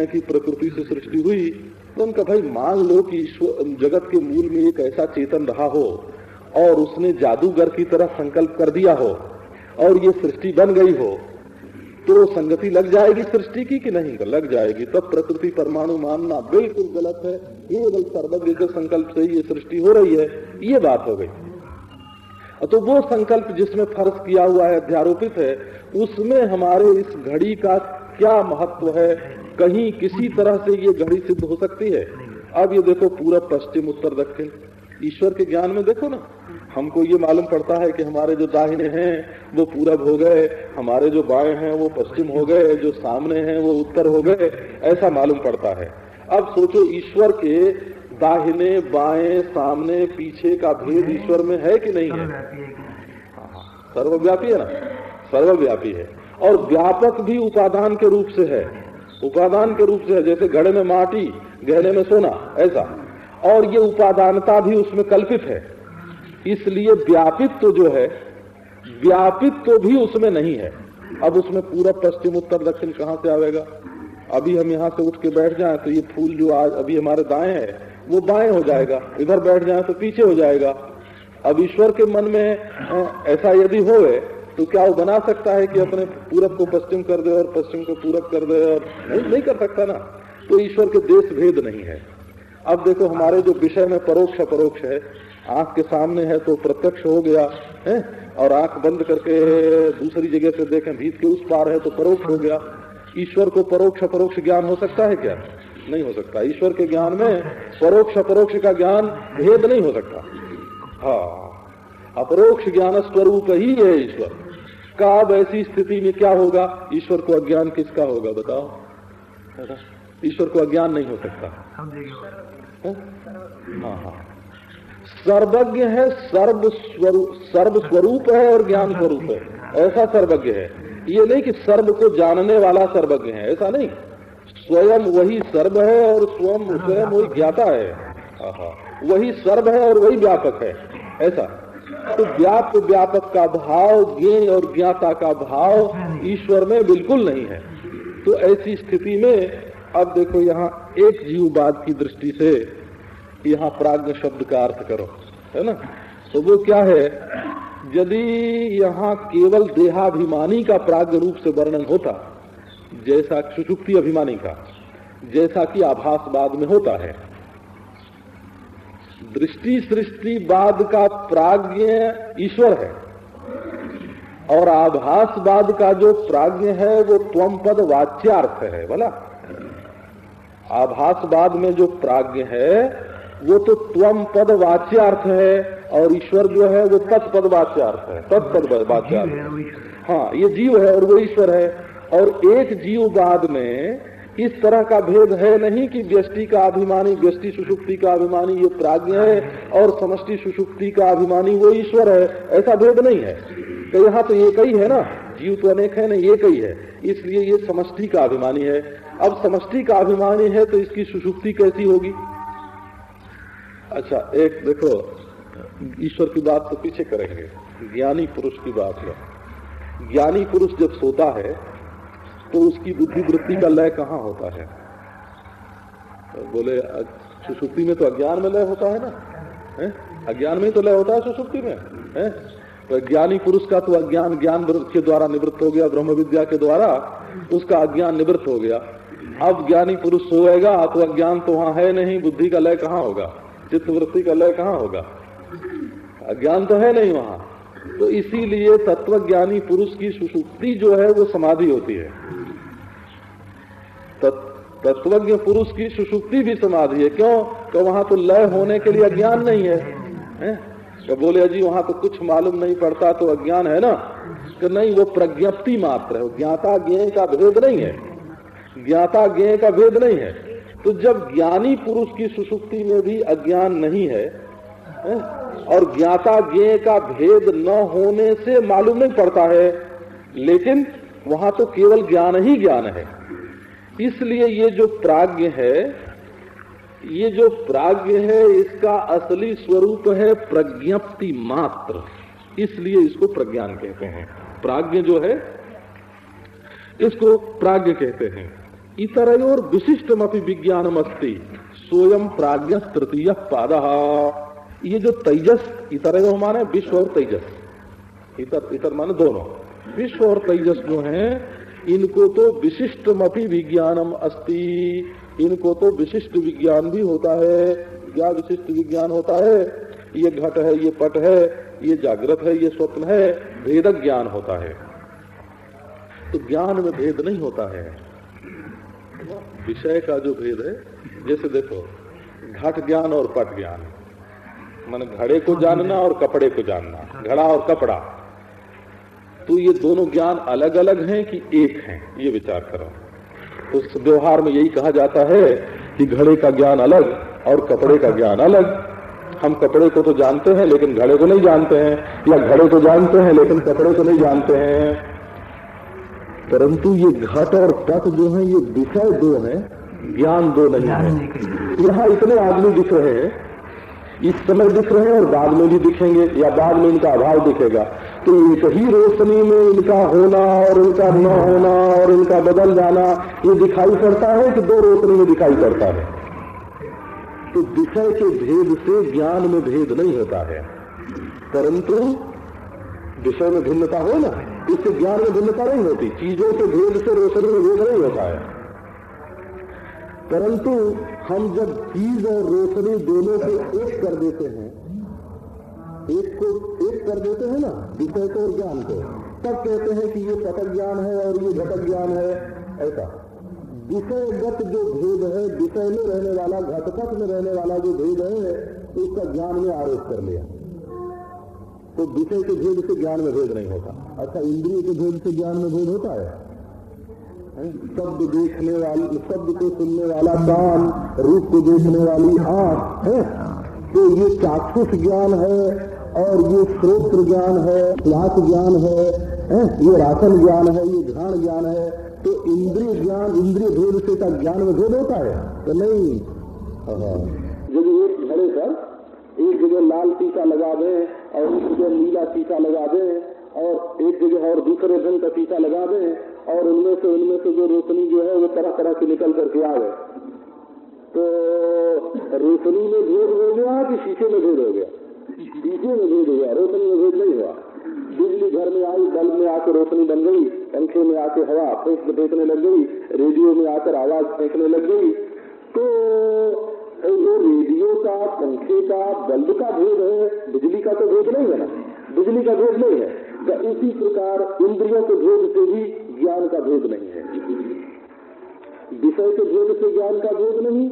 Speaker 1: कि प्रकृति से सृष्टि हुई तो उनका भाई मान लो कि जगत के मूल में एक ऐसा चेतन रहा हो, और उसने जादूगर की तरह संकल्प कर दिया हो, और ये सृष्टि बन गई हो तो संगति लग जाएगी सृष्टि की कि नहीं? लग जाएगी। तब प्रकृति परमाणु मानना बिल्कुल गलत है। केवल सर्वज्ञ संकल्प से ये सृष्टि हो रही है। ये बात हो गई। तो वो संकल्प जिसमें फ़र्ज़ किया हुआ है, अध्यारोपित है, उसमें हमारे इस घड़ी का क्या महत्व है? कहीं किसी तरह से ये घड़ी सिद्ध हो सकती है? अब ये देखो पूरब पश्चिम, उत्तर, दक्षिण। ईश्वर के ज्ञान में देखो ना, हमको ये मालूम पड़ता है कि हमारे जो दाहिने हैं, वो पूरब हो गए, हमारे जो बाएँ हैं, वो पश्चिम हो गए, जो सामने हैं, वो उत्तर हो गए, ऐसा मालूम पड़ता है। अब सोचो ईश्वर के दाहिने बाएँ सामने पीछे का भेद ईश्वर में है कि नहीं है? सर्वव्यापी है ना? सर्वव्यापी है। और व्यापक भी उपादान के रूप से है। उपादान के रूप से है जैसे घड़े में माटी गहने में सोना ऐसा। और ये उपादानता भी उसमें कल्पित है। इसलिए व्यापित तो जो है व्यापित तो भी उसमें नहीं है। अब उसमें पूरा पश्चिम उत्तर दक्षिण कहाँ से आवेगा? अभी हम यहाँ से उठ के बैठ जाएँ तो ये फूल जो आज अभी हमारे दाएँ है वो बाएँ हो जाएगा इधर बैठ जाए तो पीछे हो जाएगा। अब ईश्वर के मन में ऐसा यदि हो तो क्या वो बना सकता है कि अपने पूरब को पश्चिम कर दे और पश्चिम को पूरब कर दे और नहीं, नहीं कर सकता ना? तो ईश्वर के देश भेद नहीं है। अब देखो हमारे जो विषय में परोक्ष अपरोक्ष है आँख के सामने है तो प्रत्यक्ष हो गया है? और आँख बंद करके दूसरी जगह से देखें भीत के उस पार है तो परोक्ष हो गया। ईश्वर को परोक्ष अपरोक्ष ज्ञान हो सकता है क्या? नहीं हो सकता। ईश्वर के ज्ञान में परोक्ष अपरोक्ष का ज्ञान भेद नहीं हो सकता। हाँ अपरोक्ष ज्ञान स्वरूप ही है ईश्वर। का अब ऐसी स्थिति में क्या होगा? ईश्वर को अज्ञान किसका होगा बताओ? ईश्वर को अज्ञान नहीं हो सकता। हाँ? हाँ सर्वज्ञ है, सर्व स्वरूप सर्व स्वरूप है और ज्ञान स्वरूप है। ऐसा सर्वज्ञ है। ये नहीं कि सर्व को जानने वाला सर्वज्ञ है, ऐसा नहीं। स्वयं वही सर्व है और स्वयं स्वयं वही ज्ञाता है। वही सर्व है और वही व्यापक है। ऐसा। तो व्याप व्यापक का भाव ज्ञ और ज्ञाता का भाव ईश्वर में बिल्कुल नहीं है। तो ऐसी स्थिति में अब देखो यहाँ एक जीववाद की दृष्टि से यहाँ प्राग्ञ शब्द का अर्थ करो है ना? तो वो क्या है? यदि यहाँ केवल देहाभिमानी का प्राग्ञ रूप से वर्णन होता जैसा सुषुप्ति अभिमानी का जैसा कि आभासवाद में होता है। दृष्टि सृष्टिवाद का प्राज्ञ ईश्वर है। और आभासवाद का जो प्राज्ञ है वो त्वम पद वाच्यार्थ है बोला। आभासवाद में जो प्राज्ञ है वो तो त्वम पद वाच्यार्थ है और ईश्वर जो है वो तत्पद वाच्यार्थ है। तत्पद वाच्यार्थ। हाँ ये जीव है और वो ईश्वर है। और एक जीव बाद में इस तरह का भेद है नहीं कि व्यष्टि का अभिमानी, व्यष्टि सुषुप्ति का अभिमानी ये प्राज्ञ है और समष्टि सुषुप्ति का अभिमानी वो ईश्वर है, ऐसा भेद नहीं है। तो यहाँ तो एक ही है ना, जीव तो अनेक है ना एक ही है। इसलिए ये समष्टि का अभिमानी है। अब समष्टि का अभिमानी है तो इसकी सुषुप्ति कैसी होगी? अच्छा एक देखो, ईश्वर की बात तो पीछे करेंगे, ज्ञानी पुरुष की बात है। ज्ञानी पुरुष जब सोता है तो उसकी बुद्धि वृत्ति का लय कहाँ होता है? तो बोले सुषुप्ति में तो अज्ञान में लय होता है ना? है? अज्ञान में तो लय होता है सुषुप्ति में, है? तो ज्ञानी पुरुष का तो अज्ञान, ज्ञान के द्वारा निवृत्त हो गया, ब्रह्म विद्या के द्वारा उसका अज्ञान निवृत्त हो गया। अब ज्ञानी पुरुष सोएगा तो अज्ञान तो वहाँ है नहीं, बुद्धि का लय कहाँ होगा? चित्त वृत्ति का लय कहाँ होगा? अज्ञान तो है नहीं वहाँ। तो इसीलिए तत्व ज्ञानी पुरुष की सुषुप्ति जो है वो समाधि होती है। तत्वज्ञ पुरुष की सुषुप्ति भी समाधि है। क्यों? तो वहाँ तो लय होने के लिए अज्ञान नहीं है, है? तो बोले जी वहाँ तो कुछ मालूम नहीं पड़ता तो अज्ञान है ना? कि नहीं वो प्रज्ञप्ति मात्र है। ज्ञाता ज्ञ का भेद नहीं है। ज्ञाता ज्ञ का भेद नहीं है। तो जब ज्ञानी पुरुष की सुसुप्ति में भी अज्ञान नहीं है, है? और ज्ञाता ज्ञ का भेद न होने से मालूम नहीं पड़ता है लेकिन वहाँ तो केवल ज्ञान ही ज्ञान है। इसलिए ये जो प्राज्ञ है, ये जो प्राज्ञ है, इसका असली स्वरूप है प्रज्ञप्ति मात्र। इसलिए इसको प्रज्ञान कहते हैं। प्राज्ञ जो है, इसको प्राज्ञ कहते हैं। इतर और विशिष्टमपि विज्ञानम अस्ति स्वयं प्राज्ञ तृतीय पाद। ये जो तेजस, इतर माने विश्व और तेजस। इतर इतर माने दोनों। विश्व और तेजस जो है इनको तो विशिष्ट विशिष्टमपि विज्ञानम अस्ति। इनको तो विशिष्ट विज्ञान भी होता है। क्या विशिष्ट विज्ञान होता है? ये घट है, ये पट है, ये जागृत है, ये स्वप्न है, भेद ज्ञान होता है। तो ज्ञान में भेद नहीं होता है। विषय का जो भेद है, जैसे देखो, घट ज्ञान और पट ज्ञान। मान घड़े को जानना और कपड़े को जानना। घड़ा और कपड़ा। तो ये दोनों ज्ञान अलग अलग हैं कि एक हैं? ये विचार करो। उस व्यवहार में यही कहा जाता है कि घड़े का ज्ञान अलग और कपड़े का ज्ञान अलग। हम कपड़े को तो जानते हैं, लेकिन घड़े को नहीं जानते हैं, या घड़े को जानते हैं, लेकिन कपड़े को नहीं जानते हैं। परंतु ये घट और पट जो है, ये विषय दो है, ज्ञान दो नहीं है। यहाँ इतने आदमी दिख रहे हैं, इस समय दिख रहे हैं और बाद में भी दिखेंगे, या बाद में इनका अभाव दिखेगा। तो एक ही रोशनी में इनका होना और इनका न होना और इनका बदल जाना, ये दिखाई पड़ता है कि दो रोशनी में दिखाई पड़ता है? तो विषय के भेद से ज्ञान में भेद नहीं होता है। परंतु विषय में भिन्नता हो। ना इससे ज्ञान में भिन्नता नहीं होती। चीज़ों के भेद से रोशनी में भेद नहीं होता है। परंतु हम जब चीज़ और रोशनी दोनों को एक कर देते हैं एक को एक कर देते हैं ना विषय को ज्ञान को तब कहते हैं कि ये पटक ज्ञान है और ये घटक ज्ञान है। ऐसा। विषयगत जो भेद है विषय में रहने वाला, घटपट में रहने वाला जो भेद है, उसका ज्ञान में आरोप कर लिया। तो विषय के भेद से ज्ञान में भेद नहीं होता। अच्छा इंद्रिय के भेद से ज्ञान में भेद होता है? शब्द देखने वाली, शब्द को सुनने वाला कान रूप को देखने वाली आँख, है? तो ये चाक्षुष ज्ञान है और ये श्रोत्र ज्ञान है स्वास ज्ञान है, है? ये राशन ज्ञान है ये घ्राण ज्ञान है। तो इंद्रिय ज्ञान इंद्रिय भेद से का ज्ञान में भेद होता है? तो नहीं। जब एक घड़े पर एक जगह लाल टीका लगा दें और एक जगह नीला टीका लगा दें और एक जगह और दूसरे ढंग का टीका लगा दें और उनमें से उनमें से जो रोशनी जो है वो तरह तरह की निकल करके आ गए। तो रोशनी में भेद हो गया कि शीशे में भेद हो गया? शीशे में भेद हो गया रोशनी में भेद नहीं हुआ। बिजली घर में आई, बल्ब में आकर रोशनी बन गई, पंखे में आके हवा फेंक फेंकने लग गई, रेडियो में आकर आवाज़ फेंकने लग गई। तो ये रेडियो का, पंखे का, बल्ब का भेद है, बिजली का तो भेद नहीं है ना? बिजली का भेद नहीं है। तो इसी प्रकार इंद्रियों के भेद से भी ज्ञान का भेद नहीं है। विषय के भेद से ज्ञान का भेद नहीं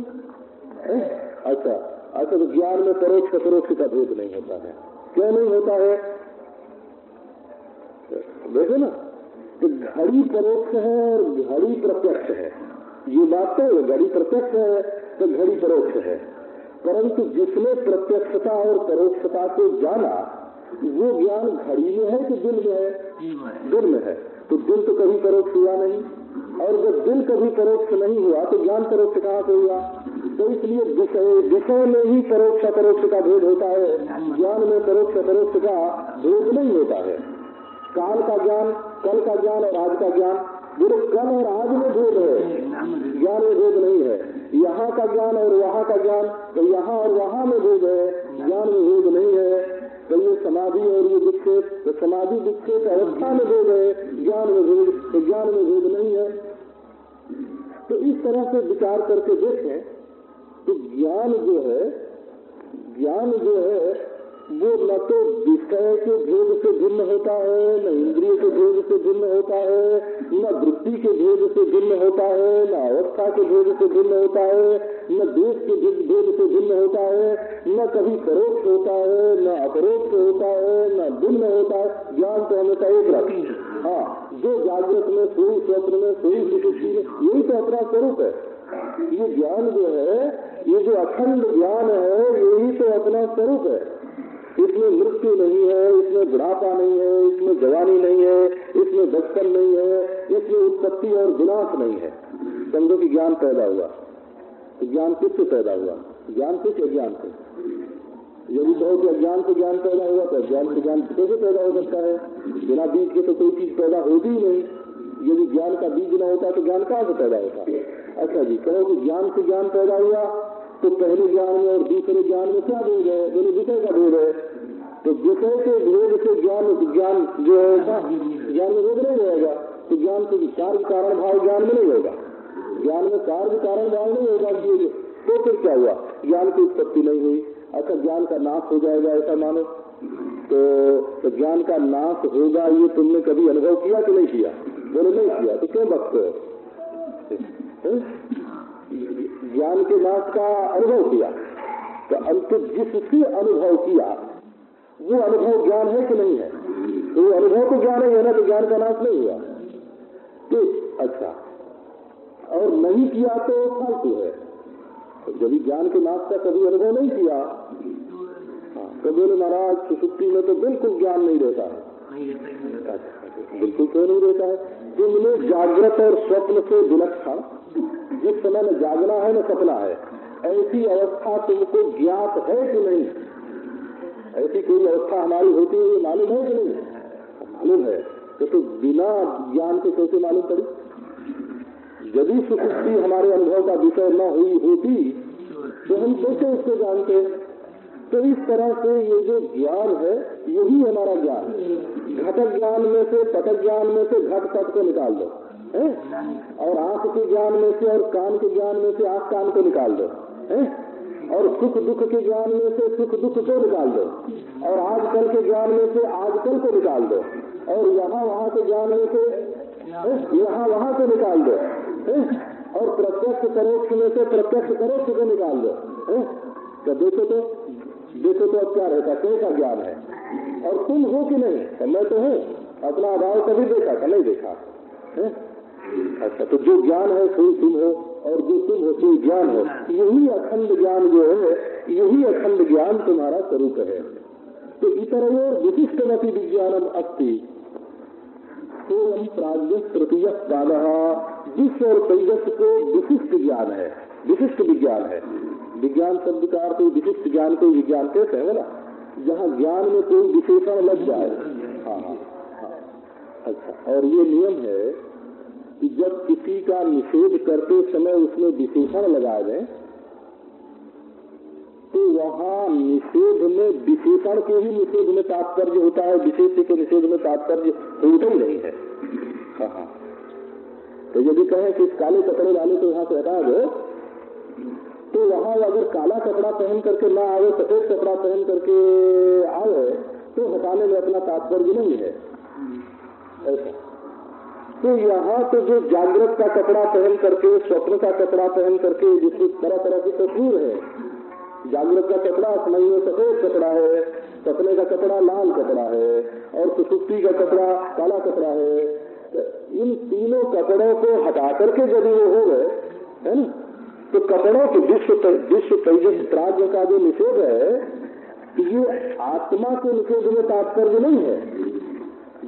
Speaker 1: है? अच्छा अच्छा तो ज्ञान में परोक्ष अपरोक्ष का भेद नहीं होता है। क्यों नहीं होता है? देखो ना कि घड़ी परोक्ष है और घड़ी प्रत्यक्ष है। ये बात तो घड़ी प्रत्यक्ष है तो घड़ी परोक्ष है। परंतु जिसने प्रत्यक्षता और परोक्षता को जाना वो ज्ञान घड़ी में है कि दिल में है? दिल में है। तो दिल तो कभी परोक्ष हुआ नहीं। और जब दिल कभी परोक्ष नहीं हुआ तो ज्ञान परोक्ष कहाँ से हुआ? तो इसलिए विषय विषय में ही परोक्ष परोक्ष का भेद होता है। ज्ञान में परोक्ष परोक्ष का भेद नहीं होता है। काल का ज्ञान, कल का ज्ञान और आज का ज्ञान बोले कल और आज में भेद है। ज्ञान में भेद नहीं है। यहाँ का ज्ञान और वहाँ का ज्ञान तो यहाँ और वहाँ में भेद है। ज्ञान में भेद नहीं है। तो ये समाधि और ये विक्षेप तो समाधि विक्षेप अवस्था में भेद है ज्ञान में भेद तो ज्ञान में भेद नहीं है। तो इस तरह से विचार करके देखें तो ज्ञान जो है, ज्ञान जो है वो न तो विषय के भेद से भिन्न होता है, न इंद्रिय के भेद से भिन्न होता है, न वृत्ति के भेद से भिन्न होता है, न अवस्था के भेद से भिन्न होता है, न देश के भेद से भिन्न होता है, न कभी परोक्ष होता है, न अपरोक्ष होता है, न भिन्न होता है। ज्ञान तो हमेशा एक रख हाँ जो जागृत में, सोई स्वप्न में, सोई सुशुद्धि यही तो अपना स्वरूप है। ये ज्ञान जो है, ये जो अखंड ज्ञान है, यही तो अपना स्वरूप है। इसमें मृत्यु नहीं है, इसमें बुढ़ापा नहीं है, इसमें जवानी नहीं है, इसमें बचपन नहीं है, इसमें उत्पत्ति और विनाश नहीं है। समझो कि ज्ञान पैदा हुआ। तो ज्ञान किससे पैदा हुआ? ज्ञान से क्या ज्ञान से? यदि कहो कि अज्ञान से ज्ञान पैदा हुआ तो अज्ञान से ज्ञान कैसे पैदा हो सकता है? बिना बीज के तो कोई चीज़ पैदा होती ही नहीं। यदि ज्ञान का बीज न होता तो ज्ञान कहाँ से पैदा होता? अच्छा जी, कहो कि ज्ञान से ज्ञान पैदा हुआ तो पहले ज्ञान में और दूसरे ज्ञान में क्या भेद है? दोनों विषय का भेद है। तो विषय के भेद से ज्ञान ज्ञान जो है ज्ञान में भेद नहीं रहेगा। तो ज्ञान से कार्य कारण भाव ज्ञान में नहीं होगा। ज्ञान में कार्य कारण भाव नहीं होगा तो फिर क्या हुआ? ज्ञान की उत्पत्ति नहीं हुई। अच्छा ज्ञान का नाश हो जाएगा ऐसा मानो। तो, तो ज्ञान का नाश होगा ये तुमने कभी अनुभव किया कि नहीं किया? बोले नहीं किया। तो क्यों बकते हो? ज्ञान के नाश का अनुभव किया। तो अंत जिससे अनुभव किया वो अनुभव ज्ञान है कि नहीं है? तो अनुभव तो ज्ञान ही है ना तो ज्ञान का नाश नहीं हुआ। तो अच्छा और नहीं किया तो फालतू है। तो जब ज्ञान के नाश का कभी अनुभव नहीं किया हाँ तो बोले महाराज सुसुप्ति में तो बिल्कुल ज्ञान नहीं रहता है। अच्छा, बिल्कुल क्यों नहीं रहता है? तुमने जागृत और स्वप्न से विलक्षण जिस समय न जागना है न सपना है। ऐसी अवस्था तुमको ज्ञात है कि नहीं? ऐसी कोई अवस्था हमारी होती है मालूम है कि नहीं? मालूम है। तो, तो बिना ज्ञान के कैसे मालूम पड़ी? यदि सुसुप्ति हमारे अनुभव का विषय न हुई होती तो हम कैसे उसको जानते? तो इस तरह से ये जो ज्ञान है यही हमारा ज्ञान घटक ज्ञान में से पटक ज्ञान में से घट पट को निकाल दो। है? और आँख के ज्ञान में से और कान के ज्ञान में से आँख कान को निकाल दो, है? और सुख दुख के ज्ञान में से सुख दुख को निकाल दो, और आजकल के ज्ञान में से आजकल को निकाल दो, और यहाँ वहाँ के ज्ञान में से यहाँ वहाँ को निकाल दो, है? और प्रत्यक्ष परोक्ष में से प्रत्यक्ष परोक्ष को निकाल दो, है? तो देखो तो देखो तो अब क्या रहता कैसा ज्ञान है? और तुम हो कि नहीं? मैं तो हूँ, अपना अभाव कभी देखा था नहीं देखा, है? अच्छा तो जो ज्ञान है कोई तुम हो, और जो तुम हो कोई ज्ञान हो। यही अखंड ज्ञान जो है, यही अखंड ज्ञान तुम्हारा स्वरूप है। तो इतर विशिष्ट नति सोम प्राज्ञ तृतीय विश्व और तेजस को विशिष्ट ज्ञान है, विशिष्ट विज्ञान है। विज्ञान शब्द का अर्थ विशिष्ट ज्ञान को विज्ञान कहते हैं ना? जहाँ ज्ञान में कोई विशेषण लग जाए। हाँ हाँ हाँ। अच्छा और ये नियम है कि जब किसी का निषेध करते समय उसमें विशेषण लगाए गए तो वहाँ निषेध में विशेषण के ही निषेध में तात्पर्य होता है विशेष के निषेध में तात्पर्य होता ही नहीं है। हाँ हाँ। तो यदि कहें कि काले कपड़े वाले को यहाँ से हटा दो तो वहाँ अगर काला कपड़ा पहन करके ना आवे सफ़ेद कपड़ा पहन करके आवे तो हटाने में अपना तात्पर्य नहीं है। ऐसा। तो यहाँ तो जो जागृत का कपड़ा पहन करके, स्वप्न का कपड़ा पहन करके, जिसकी तरह तरह की तस्वीर है, जागृत का कपड़ा समय में सफ़ेद कपड़ा है सपने का कपड़ा लाल कपड़ा है, और सुसुप्ति का कपड़ा काला कपड़ा है तो इन तीनों कपड़ों को हटा करके यदि वो हो गए, है ना तो कपड़ों के विश्व विश्व तेजस प्राग्ञ का जो निषेध है ये आत्मा के निषेध में तात्पर्य नहीं है।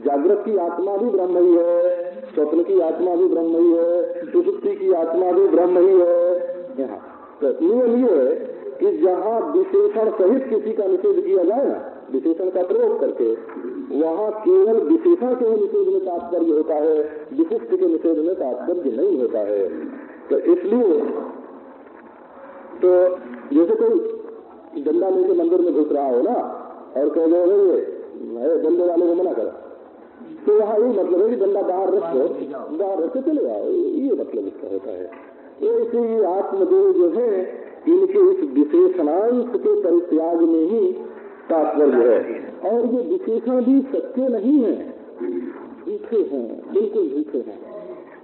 Speaker 1: जागृत की आत्मा भी ब्रह्म ही है स्वप्न की आत्मा भी ब्रह्म ही है सुसुप्ति की आत्मा भी ब्रह्म ही। है तो नियम ये है कि जहाँ विशेषण सहित किसी का निषेध किया जाए ना, विशेषण का प्रयोग करके, वहाँ केवल विशेषण के निषेध में तात्पर्य होता है, विशिष्ट के निषेध में तात्पर्य नहीं होता है। तो इसलिए तो जैसे कोई डंडा लेके मंदिर में घुस रहा हो ना, और कह रहे डंडे वाले को मना कर। तो यहाँ यही मतलब है कि डंडा बाहर रखो बाहर रख चले जाओ ये मतलब इसका होता है। ऐसे ये आत्मदेव जो है, इनके इस विशेषणांश के परित्याग में ही तात्पर्य है। और ये विशेषण भी सत्य नहीं है। झूठे हैं, बिल्कुल झूठे हैं।